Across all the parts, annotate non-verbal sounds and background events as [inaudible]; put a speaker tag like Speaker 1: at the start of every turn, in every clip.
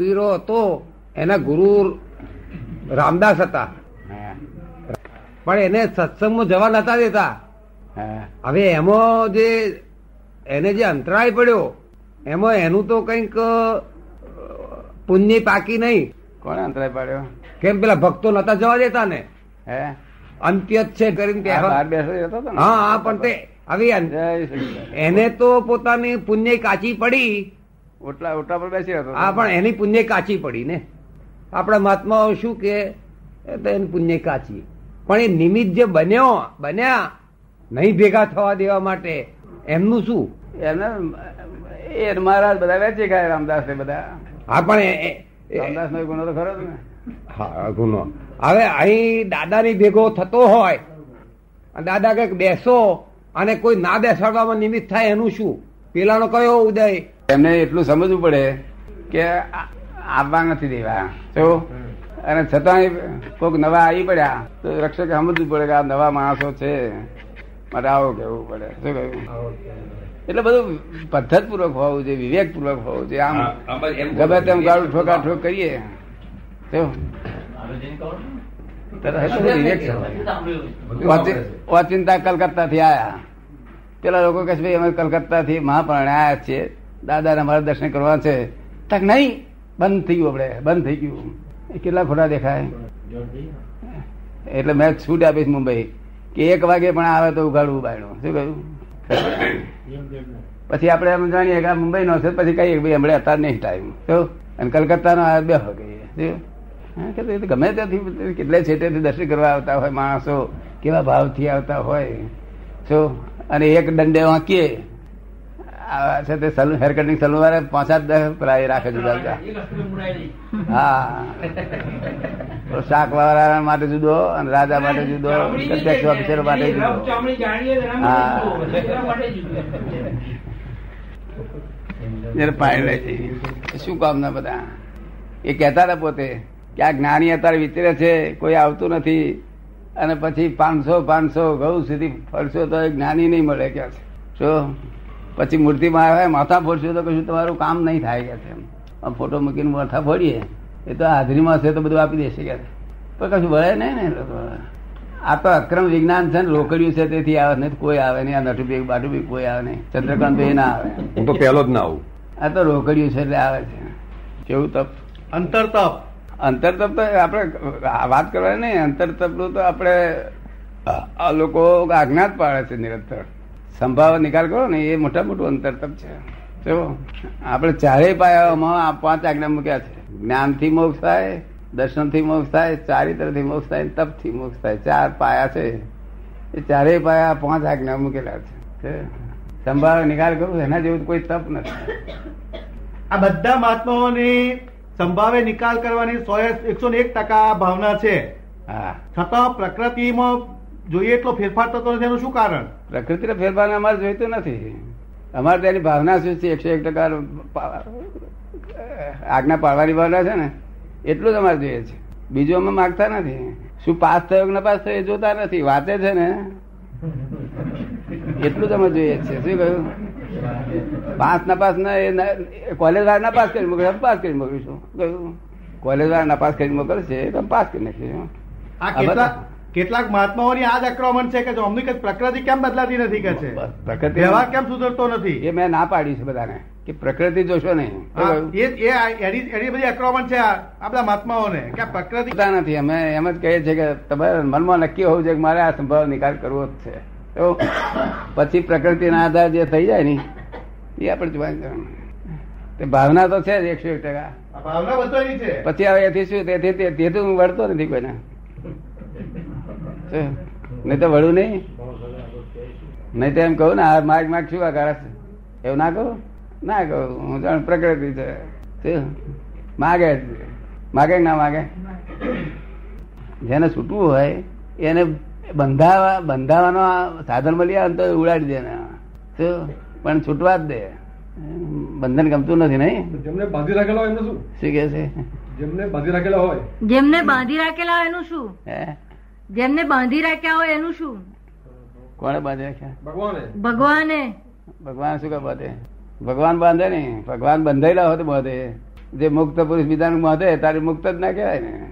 Speaker 1: પીરો હતો એના ગુરુ રામદાસ હતા. પણ એને સત્સંગમાં જવા નતા દેતા. હવે એમાં જે એને જે અંતરાય પડ્યો એમાં એનું તો કંઈક પુણ્ય પાકી નહીં.
Speaker 2: કોને અંતરાય પડ્યો?
Speaker 1: કેમ પેલા ભક્તો નતા જવા દેતા ને?
Speaker 2: હે?
Speaker 1: અંત્ય છે કરીને હા પણ તે હવે. એને તો પોતાની પુણ્ય કાચી પડી.
Speaker 2: ઓટલા ઓટલા પર બેસી હતો.
Speaker 1: હા પણ એની પુણ્ય કાચી પડી ને. આપણા મહાત્માઓ શું કે એની પુણ્ય કાચી. પણ એ નિમિત્ત જે બન્યો બન્યા નહીં ભેગા થવા દેવા માટે એમનું શું?
Speaker 2: એને એ મહારાજ બધા વેચી ગયા રામદાસ ને બધા.
Speaker 1: હા પણ
Speaker 2: રામદાસ નો ગુનો તો ખરો ને.
Speaker 1: હા ગુનો. હવે અહીં દાદાની ભેગો થતો હોય દાદા કંઈક બેસો અને કોઈ ના બેસાડવામાં નિમિત્ત થાય એનું શું? પેલાનો કયો ઉદય?
Speaker 2: એમને એટલું સમજવું પડે કે આવવા નથી દેવા. તો અને છતાં કોઈક નવા આવી પડ્યા તો રક્ષકે સમજવું પડે કે આ નવા માણસો છે. મારે આવો કેવું પડે. શું કહ્યું? એટલે બધું પદ્ધત પૂર્વક હોવું જોઈએ વિવેક પૂર્વક હોવું જોઈએ. આમ ગમે તેમ ગાળું ઠોકા ઠોક કરીએ. તો. ઓચિંતા કલકત્તા થી આયા. પેલા લોકો કે ભાઈ અમે કલકત્તા થી મહાપ્રાણ આયા છીએ. દાદા મારા દર્શન કરવા છે. તક નહીં? બંધ થઈ ગયું આપણે, બંધ થઈ ગયું. કેટલા ખોટા દેખાય? એટલે મેં છૂટ આપીશ મુંબઈ. કે એક વાગે પણ આવે તો ઉગાડવું બાયણું શું કહ્યું? પછી આપણે એમ જાણીએ કે આ મુંબઈ નો છે, પછી કહીએ ભાઈ, હમણાં અત્યારે નહીં ટાઈમ તો અને કલકત્તા નો બે વાગે ગમે ત્યાંથી કેટલે છેટેથી દર્શન કરવા આવતા હોય માણસો, કેવા ભાવથી આવતા હોય. શું? અને એક દંડે વાંકીએ. આ છે તે સલૂન હેર કટિંગ સલૂન વાળા પાંચ આઠ દસ પ્રાય રાખે જુદા જુદા હા. શાક વાળા માટે જુદો અને રાજા માટે જુદો અધ્યક્ષ ઓફિસરો માટે જુદો. હા. પાડી પાણી લે છે. શું કામ ના બધા? એ કહેતા હતા પોતે કે આ જ્ઞાની અત્યારે વિચરે છે કોઈ આવતું નથી. અને પછી પાંચસો પાંચસો ઘઉં સુધી ફરશો તો જ્ઞાની નહીં મળે કે શું? પછી મૂર્તિમાં આવે માથા ફોડશો તો કશું તમારું કામ નહીં થાય કે છે. ફોટો મૂકીને માથા ફોડીએ એ તો હાજરીમાં હશે તો બધું આપી દેશે કે પણ કશું વળે નહીં ને લોકો. આ તો અક્રમ વિજ્ઞાન છે ને રોકડ્યું છે તેથી આવે નહીં કોઈ આવે નહીં. આ નટુ બી બાટુ બી કોઈ આવે નહીં. ચંદ્રકાંત ભાઈ ના આવે.
Speaker 1: હું તો પહેલો જ ના આવું.
Speaker 2: આ તો રોકડ્યું છે એટલે આવે છે. કેવું તપ?
Speaker 3: અંતર તપ
Speaker 2: અંતર તપ તો આપણે વાત કરવાની નહીં. અંતર તપનું તો આપણે આ લોકો આજ્ઞા જ પાડે છે નિરંતર. સંભાવ નિકાલ કરો ને એ મોટા મોટું અંતર તપ છે. જો આપણે ચારેય પાયામાં આ પાંચ આજ્ઞા મૂક્યા છે. જ્ઞાનથી મોક્ષ થાય દર્શનથી મોક્ષ થાય ચારિત્રથી મોક્ષ થાય તપથી મોક્ષ થાય. ચાર પાયા છે. એ ચારેય પાયા પાંચ આજ્ઞા મૂકેલા છે. સંભાવ નિકાલ કરું એના જેવું કોઈ તપ નથી.
Speaker 3: આ બધા મહાત્માઓને સંભાવે નિકાલ કરવાની સો એકસો ને એક ટકા ભાવના છે. છતાં પ્રકૃતિમાં જોઈએ એટલો ફેરફાર થતો નથી એનું શું કારણ?
Speaker 2: પ્રકૃતિનો ફેરફાર અમારે જોઈતું નથી. અમારે તેની ભાવના શું છે? એકસો એક ટકા આજ્ઞા પાડવાની ભાવના છે ને? એટલું જ અમારે જોઈએ છે. બીજું અમે માગતા નથી. શું પાસ થયો કે પાસ થયો એ જોતા નથી. વાંચે છે ને? એટલું જ અમે જોઈએ છે. શું કહ્યું? પાસ નપાસ ના એ કોલેજ વાળા ના પાસ કરી મોકલે. પાસ કરી મોકલીશું. કહ્યું? કોલેજ વાળા નપાસ કરી મોકલશે તો પાસ કરી નાખીશું.
Speaker 3: કેટલાક મહાત્માઓની આ જ આક્રમણ છે કે અમની કંઈક પ્રકૃતિ કેમ બદલાતી નથી કે છે?
Speaker 2: પ્રકૃતિ
Speaker 3: વ્યવહાર કેમ સુધરતો નથી?
Speaker 2: એ મેં ના પાડી છે બધાને કે પ્રકૃતિ જોશો?
Speaker 3: એ એ એની એની બધી આક્રમણ છે આ બધા મહાત્માઓને કે પ્રકૃતિ
Speaker 2: નથી. અમે એમ જ કહીએ છીએ કે તમારે મનમાં નક્કી હોવું છે કે મારે આ સંભાવ નિકાલ કરવો જ છે. તો પછી પ્રકૃતિના આધાર જે થઈ જાય ને એ આપણે જોવાની. ભાવના તો છે જ એકસો એક ટકા.
Speaker 3: ભાવના બધાની છે.
Speaker 2: પછી હવે એથી શું તેથી તેથી હું વળતો નથી કોઈને? નહીં તો વળું નહીં. નહીં તો એમ કહું ને આ માર્ગ માર્ગ શું આ છે? એવું ના કહું? ના કહું. હું જાણ પ્રકૃતિ છે. માગે. માગે ના માગે? જેને છૂટવું હોય એને બંધાવા બંધાવાનો આ સાધન મળી આવે તો ઉડાડી દે ને. શું? પણ છૂટવા જ દે. બંધન ગમતું નથી નહીં?
Speaker 4: જેમને બાંધી રાખેલા હોય એમનું શું?
Speaker 2: શું કે છે?
Speaker 4: જેમને બાંધી રાખેલા હોય.
Speaker 5: જેમને બાંધી રાખેલા હોય એનું શું?
Speaker 2: હે?
Speaker 5: જેમને બાંધી રાખ્યા હોય એનું શું?
Speaker 2: કોણે બાંધી રાખ્યા?
Speaker 4: ભગવાને.
Speaker 5: ભગવાને.
Speaker 2: ભગવાન શું કે બાંધે? ભગવાન બાંધે નહીં ભગવાન બંધાયેલા હોય તો બાંધે. જે મુક્ત પુરુષ બીજાનું બાંધે તારે મુક્ત જ ના કહેવાય ને.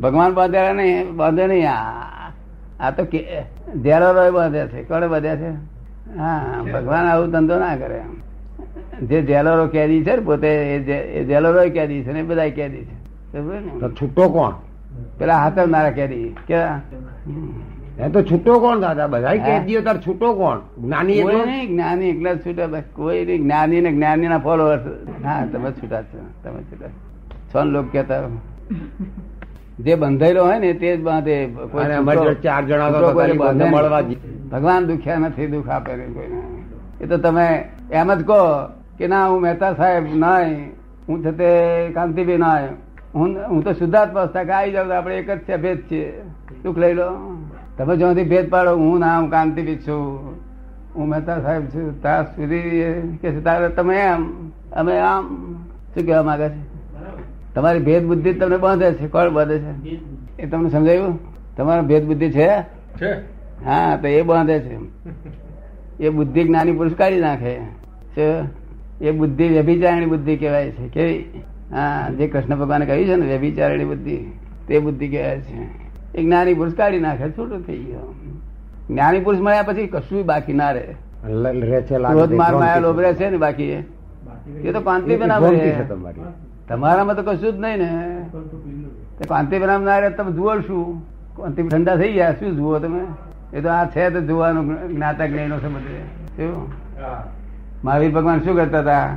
Speaker 2: ભગવાન બાંધેલા નહીં બાંધે નહીં. આ આ તો ધેરો બાંધે છે. કોણે બાંધ્યા છે? હા ભગવાન આવું ધંધો ના કરે. જે જેલરો કેદી છે ને પોતે એ જેલરો કેદી છે ને એ બધા કેદી છે. ને?
Speaker 1: છૂટો કોણ?
Speaker 2: પેલા હાથવનારા કેદી કે
Speaker 1: એ તો છૂટો કોણ દાદા? બધા કેદીઓ તાર છૂટો કોણ? જ્ઞાની
Speaker 2: નહીં જ્ઞાની એકલા છૂટા બસ. કોઈ નહીં જ્ઞાની ને જ્ઞાની ના ફોલોઅર હા તમે છૂટા છો. તમે છૂટા છો. લોક કેતા જે બંધાયેલો હોય ને તે જ બાંધે.
Speaker 1: ચાર જણા
Speaker 2: ભગવાન દુખ્યા નથી દુઃખ આપે કોઈને. એ તો તમે એમ જ કહો કે ના હું મહેતા સાહેબ નાય હું છે તે કાંતિભાઈ નાય હું હું તો શુદ્ધાત્મા અવસ્થા કે આવી જાવ આપણે એક જ છે ભેદ છે. દુઃખ લઈ લો. તમે જ્યાંથી ભેદ પાડો હું ના હું કાંતિભાઈ છું. હું મહેતા સાહેબ છું ત્યાં સુધી કે તારે તમે એમ અમે આમ. શું કહેવા માંગે છે? તમારી ભેદ બુદ્ધિ તમને બાંધે છે કોણ બાંધે છે? એ તમને સમજાયું? તમારો ભેદ બુદ્ધિ છે?
Speaker 4: છે.
Speaker 2: હા તો એ બાંધે છે. એ બુદ્ધિ જ્ઞાની પુરુષ કાઢી નાખે. છે એ બુદ્ધિ વ્યભિચારણી બુદ્ધિ કહેવાય છે. કેવી? હા જે કૃષ્ણ ભગવાને કહ્યું છે ને વ્યભિચારણી બુદ્ધિ તે બુદ્ધિ કહેવાય છે. એ જ્ઞાની પુરુષ કાઢી નાખે છૂટું થઈ ગયો. જ્ઞાની પુરુષ મળ્યા પછી કશું બાકી ના રહે.
Speaker 1: છે લાગે
Speaker 2: ક્રોધ
Speaker 1: છે,
Speaker 2: માર માયા લોભ રહે છે ને બાકી એ? તો કાંતિ બનાવે તમારામાં તો કશું જ નહીં ને. કાંતિ બનાવ ના રહે તમે જુઓ શું. કાંતિ ઠંડા થઈ ગયા શું જુઓ તમે? એ તો આ છે તો જોવાનું જ્ઞાતા જ્ઞાનો છે. બધે કેવું? મહાવીર ભગવાન શું કરતા હતા?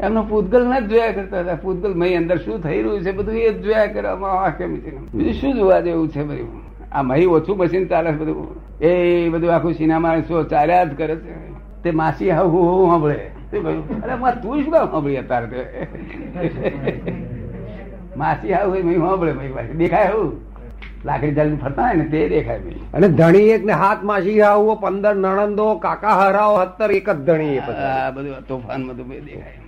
Speaker 2: એમનો પૂતગલ ના જોયા કરતા હતા. પૂતગલ મય અંદર શું થઈ રહ્યું છે બધું એ જોયા કરવામાં આ કેમ છે? બીજું શું જોવા જેવું છે બધું? આ મહી ઓછું મશીન ચાલે છે બધું. એ બધું આખું સિનેમા શો ચાલ્યા જ કરે છે. તે માસી હા હું હું સાંભળે. અરે તું શું કામ સાંભળી અત્યારે? માસી હા મહી સાંભળે મહી પાછી. દેખાય હું. લાકડી ચાલીને ફરતા હોય ને તે દેખાય
Speaker 1: અને ધણી એક ને હાથ માસી આવો પંદર નણંદો કાકા હરાવો સત્તર એક જ ધણી એ
Speaker 2: બધું. તોફાન બધું દેખાય.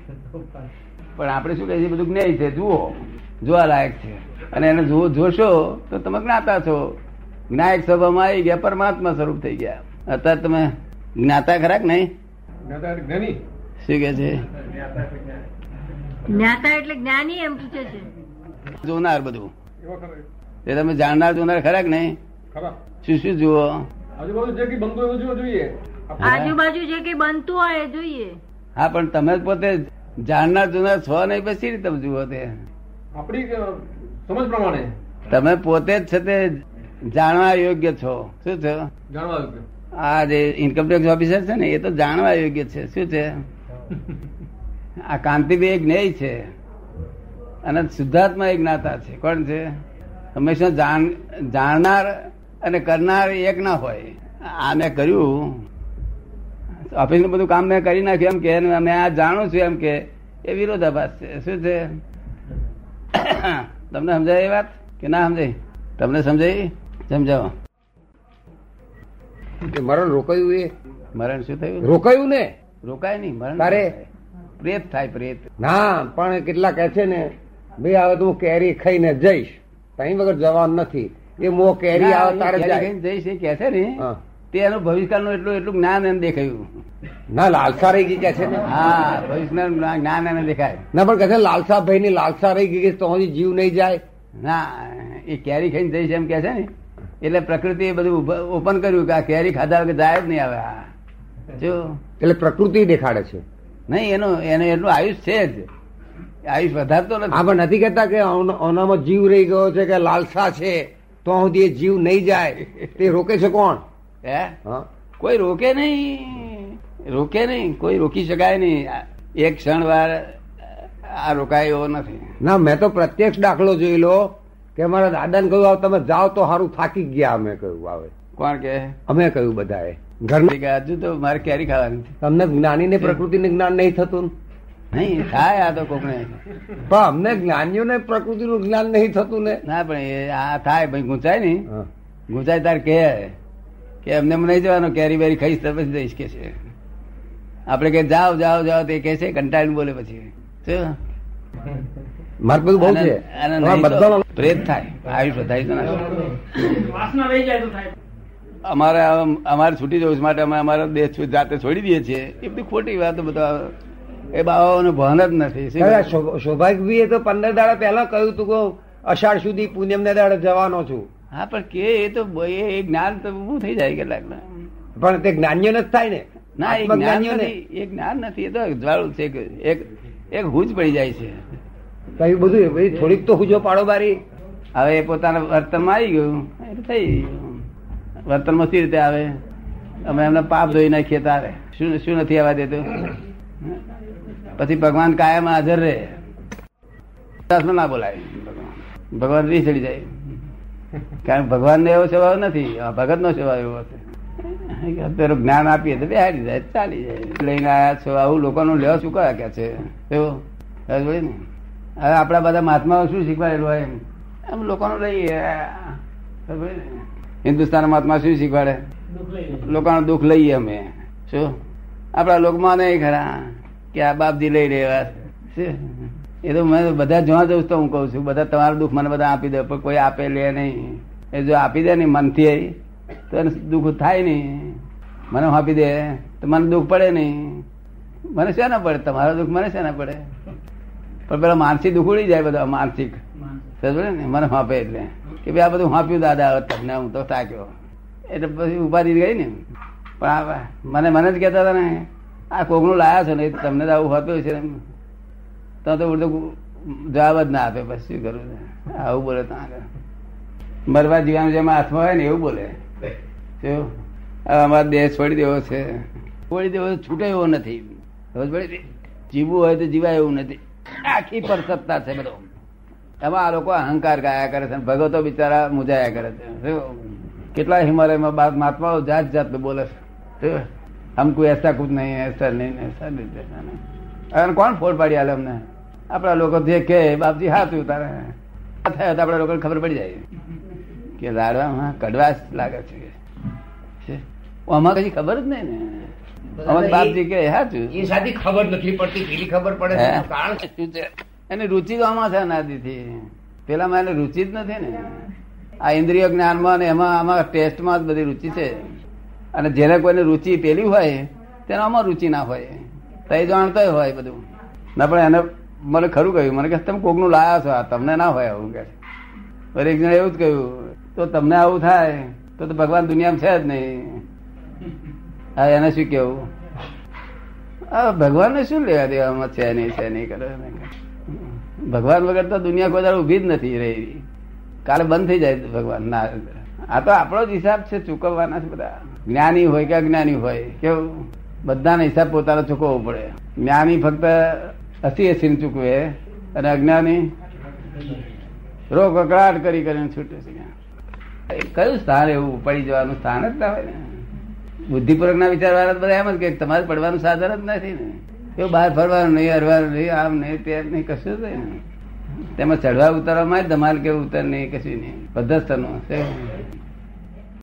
Speaker 2: પણ આપણે શું કહીએ છીએ? બધું જ્ઞેય છે. જુઓ જોવા લાયક છે. અને એને જુઓ જોશો તો તમે જ્ઞાતા છો. જ્ઞાયક સ્વભાવમાં આવી ગયા પરમાત્મા સ્વરૂપ થઈ ગયા. અત્યારે તમે જ્ઞાતા ખરાક નહીં? શું કે છે?
Speaker 5: જ્ઞાતા એટલે જ્ઞાની એમ પૂછે છે.
Speaker 2: જોનાર બધું. એ તમે જાણનાર જોનાર ખરાક નહીં? શું શું જુઓ?
Speaker 4: આજુબાજુ જે કઈ બનતું જોઈએ.
Speaker 5: આજુબાજુ જે કઈ બનતું હોય જોઈએ.
Speaker 2: હા પણ તમે પોતે જાણનાર જુના છો નહીં પછી રીતે તમે જુઓ તે
Speaker 4: આપણી સમજ પ્રમાણે.
Speaker 2: તમે પોતે જ છે તે જાણવા યોગ્ય છો. શું છો?
Speaker 4: જાણવા યોગ્ય.
Speaker 2: આ જે ઇન્કમટેક્સ ઓફિસર છે ને એ તો જાણવા યોગ્ય છે. શું છે? આ કાંતિભાઈ એક ન્યાય છે. અને શુદ્ધાત્મા એક જ્ઞાતા છે. કોણ છે? હંમેશા જાણ જાણનાર અને કરનાર એક ના હોય. આ મેં કર્યું ઓફિસનું બધું કામ મેં કરી નાખ્યું એમ કે અને મેં આ જાણું છું એમ કે એ વિરોધાભાસ છે. શું છે? [coughs] તમને સમજાય એ વાત કે ના સમજાય? તમને સમજાય? સમજાવો.
Speaker 1: મરણ રોકાયું એ?
Speaker 2: મરણ શું થયું?
Speaker 1: રોકાયું ને?
Speaker 2: રોકાય નહીં મરણ
Speaker 1: તારે?
Speaker 2: પ્રેત થાય પ્રેત.
Speaker 1: ના પણ કેટલા કે છે ને ભાઈ હવે તું કેરી ખાઈને જઈશ. કઈ વગર જવાનું નથી. એ મો કેરી આવે તારે
Speaker 2: જઈશ એ કે છે ને
Speaker 1: હા.
Speaker 2: તે એનું ભવિષ્યકાળનું એટલું એટલું જ્ઞાન એને દેખાયું.
Speaker 1: ના લાલસા રહી ગઈ કે છે ને?
Speaker 2: હા ભવિષ્યનું જ્ઞાન એને દેખાય.
Speaker 1: ના પણ કહે છે લાલસા ભાઈ ની લાલસા રહી ગઈ કે તો જીવ નહીં જાય?
Speaker 2: ના એ કેરી ખાઈને જઈશ એમ કે છે ને. એટલે પ્રકૃતિ એ બધું ઓપન કર્યું કે આ કેરી ખાધા વગર જાય જ નહીં આવે આ. જો.
Speaker 1: એટલે પ્રકૃતિ દેખાડે છે.
Speaker 2: નહીં એનું એને એટલું આયુષ છે જ. આયુષ વધારતો નથી.
Speaker 1: આપણે નથી કહેતા કે ઓનામાં જીવ રહી ગયો છે કે લાલસા છે તો સુધી જીવ નહીં જાય. તે રોકે છે કોણ?
Speaker 2: હે? કોઈ રોકે નહીં. રોકે નહીં. કોઈ રોકી શકાય નહીં. એક ક્ષણ વાર આ રોકાય એવો નથી.
Speaker 1: ના મેં તો પ્રત્યક્ષ દાખલો જોઈ લો કે અમારા દાદાને કહ્યું "આવ તમે જાઓ તો સારું થાકી ગયા. અમે કહ્યું આવે
Speaker 2: કોણ કે?
Speaker 1: અમે કહ્યું બધાએ. ઘરના
Speaker 2: કે હજુ તો મારે કેરી ખાવાની
Speaker 1: તમને જ્ઞાની ને પ્રકૃતિ ને જ્ઞાન નહીં થતું
Speaker 2: નહીં થાય આ તો કોકને.
Speaker 1: પણ અમને જ્ઞાનીઓને પ્રકૃતિનું જ્ઞાન નહીં થતું ને?
Speaker 2: ના પણ આ થાય ભાઈ ગુંચાય નહીં. ગુંચાય તાર કે. કે એમને નહીં જવાનું કેરી બેરી ખાઈશ તો પછી જઈશ કે છે. આપણે કે જાઓ જાઓ જાઓ તે કે છે કંટાળીને બોલે પછી. પ્રેત થાય આયુષ વધારી તો ના
Speaker 6: વાસના રહી જાય તો થાય.
Speaker 2: અમારે અમારે છૂટી જવું માટે અમે અમારો દેશ જાતે છોડી દઈએ છીએ. એ બધી ખોટી વાત બધા એ બાબાઓનું ભાન જ નથી
Speaker 1: સૌભાગ્ય તો પંદર દાડા પહેલા કહ્યું તું કે અષાઢ સુધી પૂનમ ને દાડે જવાનો છું.
Speaker 2: હા પણ કે એ તો એ જ્ઞાન તો ઊભું થઈ જાય કેટલાક
Speaker 1: પણ તે જ્ઞાનીઓ જ થાય ને?
Speaker 2: ના એ
Speaker 1: જ્ઞાનીઓ.
Speaker 2: નથી. એ જ્ઞાન નથી. એ તો જ્વાળું છે એક એક હુજ પડી જાય છે.
Speaker 1: કયું બધું ભાઈ થોડીક તો હુજો પાડો બારી.
Speaker 2: હવે એ પોતાના વર્તનમાં આવી ગયું. એટલે થઈ ગયું. વર્તનમાં સી રીતે આવે? અમે એમને પાપ ધોઈ નાખીએ તારે. શું શું નથી આવવા દેતું? પછી ભગવાન કાયમ હાજર રહે. ના બોલાય. ભગવાન ભગવાન રી ચડી જાય. કારણ કે ભગવાન એવો સ્વભાવ નથી. ભગત નો સ્વભાવ એવો હશે અત્યારે જ્ઞાન આપીએ તો બેહારી જાય, ચાલી જાય. લઈને આયા છો, આવું લોકોનું લેવા શું કયા કે છે? એવું? ને. હવે આપણા બધા મહાત્માઓ શું શીખવાડેલું હોય એમ? એમ લોકોનું લઈએ. હિન્દુસ્તાન મહાત્મા શું શીખવાડે? લોકોનું દુઃખ લઈએ અમે. શું? આપણા લોકમાં નહીં ખરા. કે આ બાપજી લઈ રહ્યા શું? એ તો મેં બધા જોવા જઉં તો હું કહું છું બધા તમારું દુઃખ મને બધા આપી દે પણ કોઈ આપે લે નહીં. એ જો આપી દે ને મનથી તો એને દુઃખ થાય નહીં. મને આપી દે તો મને દુઃખ પડે નહીં. મને શેના પડે? તમારો દુઃખ મને શેના પડે? પણ પેલા માનસિક દુઃખ ઉડી જાય બધા માનસિક. સમજે ને? મને હાંપે એટલે. કે ભાઈ આ બધું હાંપ્યું દાદા તમને હું તો થાક્યો એટલે પછી ઉપાધિ ગઈ ને પણ મને મને જ કહેતા હતા ને આ કોકનું લાયા છો ને તમને તો આવું હાંપ્યું છે ને તો ઉડતો જવાબ જ ના આપે બસ શું કરું આવું બોલે ત્યાં મરવા જીવાનું જેમાં હાથમાં હોય ને એવું બોલે. શું? અમારો દેહ છોડી દેવો છે. છોડી દેવો છૂટે એવો નથી. જીવવું હોય તો જીવાય એવું નથી. આખી પર સત્તા છે બધો. એમાં આ લોકો અહંકાર ગાયા કરે છે ભગવતો બિચારા મુજાયા કરે છે? કેટલા હિમાલયમાં બાદ મહાત્માઓ જાત જાત બોલે છે. હમ કોઈ એસા કુછ નહીં એસા નહીં એસા નહીં. હવે કોણ ફોડ પાડી આલે અમને? આપણા લોકો જે કે બાપજી હાથું તારે. થયા તો આપણા લોકોને ખબર પડી જાય. કે લાડવામાં કડવાશ લાગે છે? આમાં કઈ ખબર જ નહીં ને. અમારે બાપજી કે હાચું
Speaker 1: એ સાદી ખબર નથી પડતી પેલી ખબર પડે કારણ
Speaker 2: શું છે? એની રુચિ તો આમાં છે અનાદિથી. પેલામાં એને રુચિ જ નથી ને. આ ઇન્દ્રિય જ્ઞાનમાં ને એમાં આમાં ટેસ્ટમાં જ બધી રુચિ છે. અને જેને કોઈને રુચિ પેલી હોય તેનામાં રુચિ ના હોય. તઈ જાણતો હોય બધું. ના, પણ એને મને ખરું કહ્યું. મને કે તમે કોકનું લાયા છો? આ તમને ના હોય આવું. કે ફરી એક જણ એવું જ કહ્યું, તો તમને આવું થાય? તો તો ભગવાન દુનિયામાં છે જ નહીં. હા, એને શું કેવું? આ ભગવાનને શું લેવા દેવામાં છે નહીં છે નહીં? કરે ભગવાન વગર તો દુનિયા કોઈ દાડો ઊભી જ નથી રહી. કાલે બંધ થઈ જાય ભગવાન. ના, આ તો આપણો જ હિસાબ છે, ચૂકવવાના છે બધા. જ્ઞાની હોય કે અજ્ઞાની હોય, કેવું? બધાનો હિસાબ પોતાનો ચૂકવવો પડે. જ્ઞાની ફક્ત હસી હસીને ચૂકવે અને અજ્ઞાની રોગ અકળાટ કરી કરીને છૂટે છે કયું સ્થાન એવું પડી જવાનું સ્થાન જ ના હોય ને? બુદ્ધિપૂર્વક ના વિચાર વાળા બધા એમ જ કે તમારે પડવાનું સાધન જ નથી ને. એવું બહાર ફરવાનું નહીં, હરવાનું નહીં, આમ નહીં, તેમ નહીં, કશું જ નહીં. તેમાં ચડવા જ ધમાલ કે ઉતર નહીં, કશું નહીં. પદ્ધત